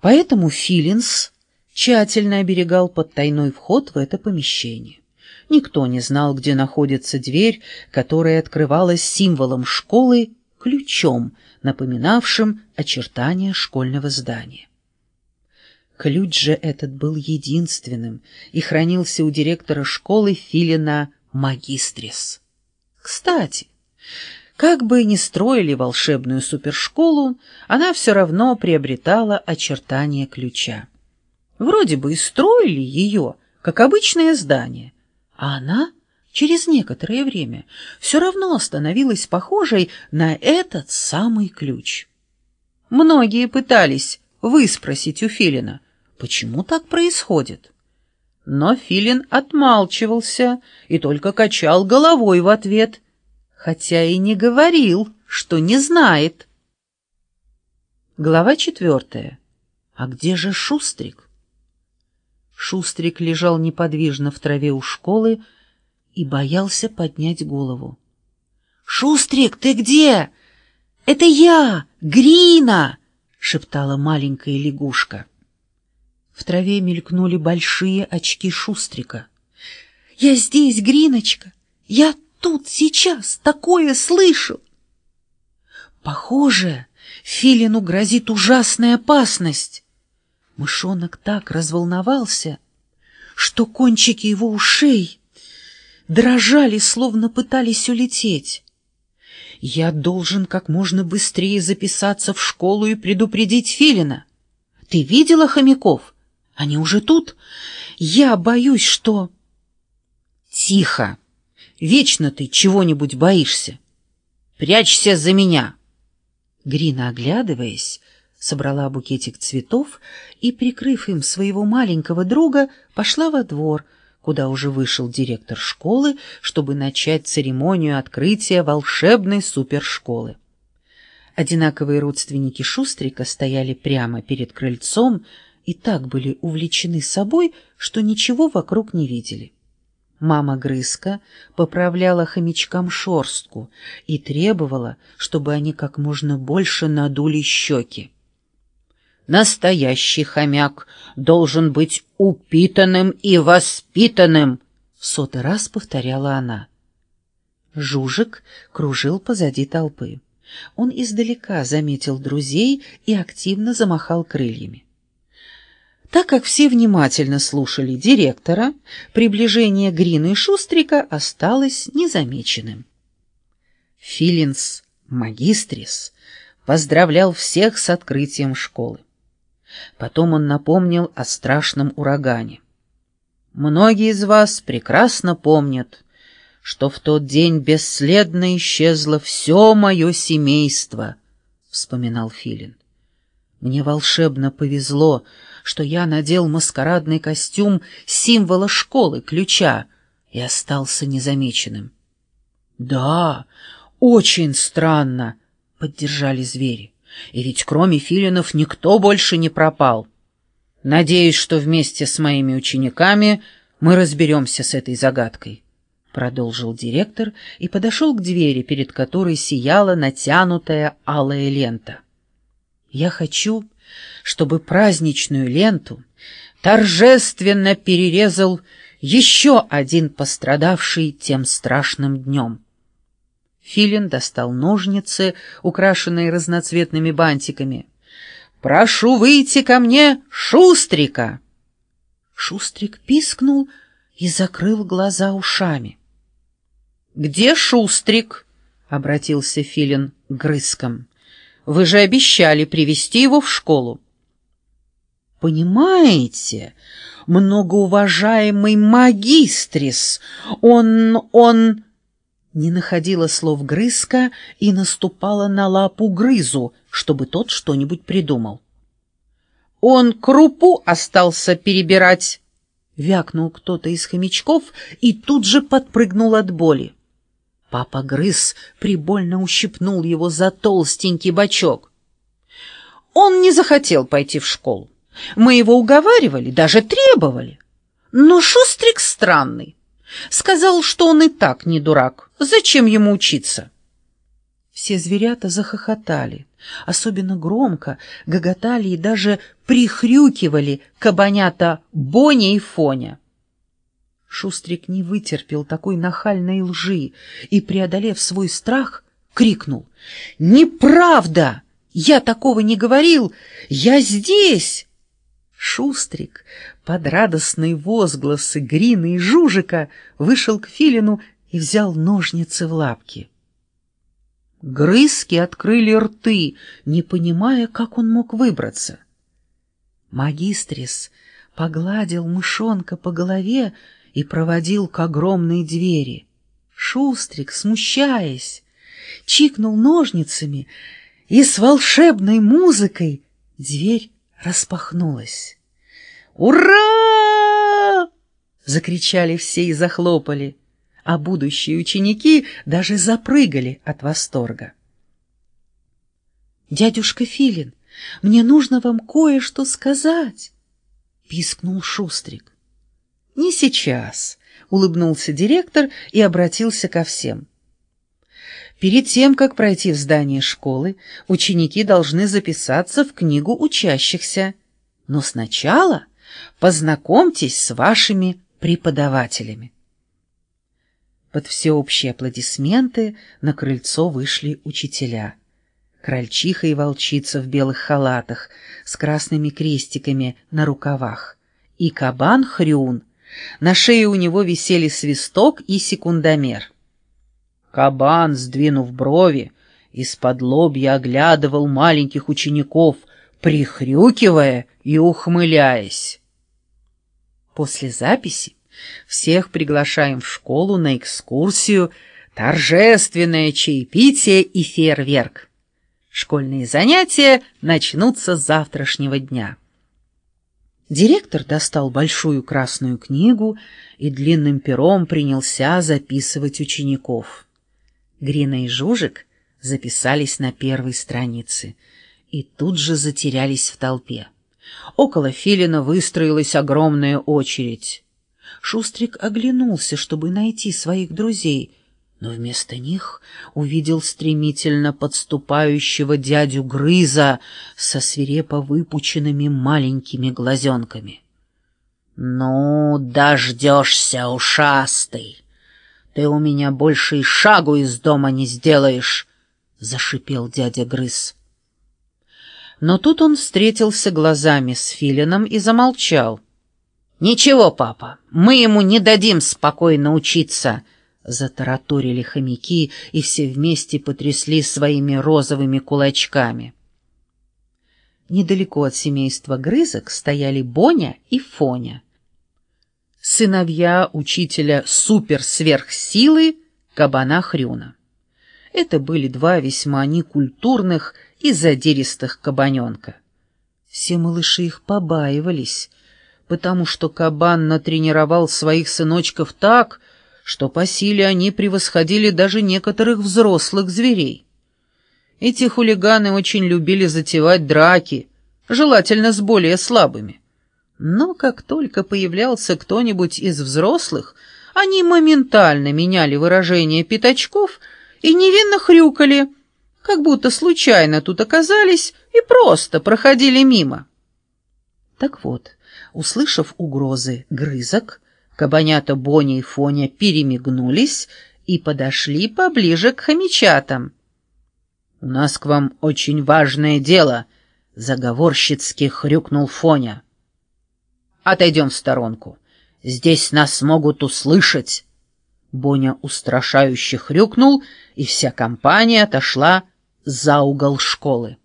Поэтому Филинс тщательно оберегал подтайной вход в это помещение. Никто не знал, где находится дверь, которая открывалась символом школы ключом, напоминавшим очертания школьного здания. Ключ же этот был единственным и хранился у директора школы Филина Магистрис. Кстати, как бы ни строили волшебную супершколу, она все равно приобретала очертания ключа. Вроде бы и строили ее, как обычное здание, а она через некоторое время все равно становилась похожей на этот самый ключ. Многие пытались выспросить у Филина, почему так происходит. Но Филин отмалчивался и только качал головой в ответ, хотя и не говорил, что не знает. Глава четвертая. А где же Шустрик? Шустрик лежал неподвижно в траве у школы и боялся поднять голову. «Шустрик, ты где? Это я, Грина!» — шептала маленькая лягушка. В траве мелькнули большие очки Шустрика. «Я здесь, Гриночка! Я тут сейчас такое слышу!» Похоже, Филину грозит ужасная опасность. Мышонок так разволновался, что кончики его ушей дрожали, словно пытались улететь. Я должен как можно быстрее записаться в школу и предупредить Филина. Ты видела хомяков? Они уже тут. Я боюсь, что... Тихо. Вечно ты чего-нибудь боишься. Прячься за меня. Грина, оглядываясь, собрала букетик цветов и, прикрыв им своего маленького друга, пошла во двор, куда уже вышел директор школы, чтобы начать церемонию открытия волшебной супершколы. Одинаковые родственники Шустрика стояли прямо перед крыльцом и так были увлечены собой, что ничего вокруг не видели. Мама Грызка поправляла хомячкам шорстку и требовала, чтобы они как можно больше надули щеки. Настоящий хомяк должен быть упитанным и воспитанным, — в сотый раз повторяла она. Жужик кружил позади толпы. Он издалека заметил друзей и активно замахал крыльями. Так как все внимательно слушали директора, приближение Грина и Шустрика осталось незамеченным. Филинс Магистрис поздравлял всех с открытием школы. Потом он напомнил о страшном урагане. «Многие из вас прекрасно помнят, что в тот день бесследно исчезло все мое семейство», — вспоминал Филин. «Мне волшебно повезло, что я надел маскарадный костюм символа школы, ключа, и остался незамеченным». «Да, очень странно», — поддержали звери. И ведь кроме филинов никто больше не пропал. Надеюсь, что вместе с моими учениками мы разберемся с этой загадкой. Продолжил директор и подошел к двери, перед которой сияла натянутая алая лента. Я хочу, чтобы праздничную ленту торжественно перерезал еще один пострадавший тем страшным днем. Филин достал ножницы, украшенные разноцветными бантиками. «Прошу выйти ко мне, Шустрика!» Шустрик пискнул и закрыл глаза ушами. «Где Шустрик?» — обратился Филин к грызкам. «Вы же обещали привести его в школу». «Понимаете, многоуважаемый магистрис, он... он...» не находила слов грызка и наступала на лапу грызу, чтобы тот что-нибудь придумал. «Он крупу остался перебирать!» — вякнул кто-то из хомячков и тут же подпрыгнул от боли. Папа грыз прибольно ущипнул его за толстенький бочок. Он не захотел пойти в школу. Мы его уговаривали, даже требовали. Но Шустрик странный. Сказал, что он и так не дурак. Зачем ему учиться? Все зверята захохотали, особенно громко, гоготали и даже прихрюкивали кабанята Боня и Фоня. Шустрик не вытерпел такой нахальной лжи и, преодолев свой страх, крикнул. «Неправда! Я такого не говорил! Я здесь!» Шустрик под радостные возгласы Грина и Жужика вышел к Филину и взял ножницы в лапки. Грызки открыли рты, не понимая, как он мог выбраться. Магистрис погладил мышонка по голове и проводил к огромной двери. Шустрик, смущаясь, чикнул ножницами, и с волшебной музыкой дверь распахнулась. «Ура!» — закричали все и захлопали а будущие ученики даже запрыгали от восторга. «Дядюшка Филин, мне нужно вам кое-что сказать!» — пискнул Шустрик. «Не сейчас», — улыбнулся директор и обратился ко всем. Перед тем, как пройти в здание школы, ученики должны записаться в книгу учащихся. Но сначала познакомьтесь с вашими преподавателями. Под всеобщие аплодисменты на крыльцо вышли учителя. Крольчиха и волчица в белых халатах с красными крестиками на рукавах. И кабан Хрюн. На шее у него висели свисток и секундомер. Кабан, сдвинув брови, из-под лобья оглядывал маленьких учеников, прихрюкивая и ухмыляясь. После записи всех приглашаем в школу на экскурсию, торжественное чаепитие и фейерверк. Школьные занятия начнутся с завтрашнего дня. Директор достал большую красную книгу и длинным пером принялся записывать учеников. Грина и Жужик записались на первой странице и тут же затерялись в толпе. Около Филина выстроилась огромная очередь. Шустрик оглянулся, чтобы найти своих друзей, но вместо них увидел стремительно подступающего дядю Грыза со свирепо выпученными маленькими глазенками. «Ну, дождешься, ушастый! Ты у меня больше и шагу из дома не сделаешь!» — зашипел дядя Грыз. Но тут он встретился глазами с Филином и замолчал — «Ничего, папа, мы ему не дадим спокойно учиться!» Затараторили хомяки и все вместе потрясли своими розовыми кулачками. Недалеко от семейства грызок стояли Боня и Фоня. Сыновья учителя суперсверхсилы Кабана Хрюна. Это были два весьма некультурных и задиристых кабаненка. Все малыши их побаивались, потому что кабан натренировал своих сыночков так, что по силе они превосходили даже некоторых взрослых зверей. Эти хулиганы очень любили затевать драки, желательно с более слабыми. Но как только появлялся кто-нибудь из взрослых, они моментально меняли выражение пятачков и невинно хрюкали, как будто случайно тут оказались и просто проходили мимо. Так вот, Услышав угрозы грызок, кабанята Боня и Фоня перемигнулись и подошли поближе к хомячатам. «У нас к вам очень важное дело», — заговорщицки хрюкнул Фоня. «Отойдем в сторонку. Здесь нас могут услышать». Боня устрашающе хрюкнул, и вся компания отошла за угол школы.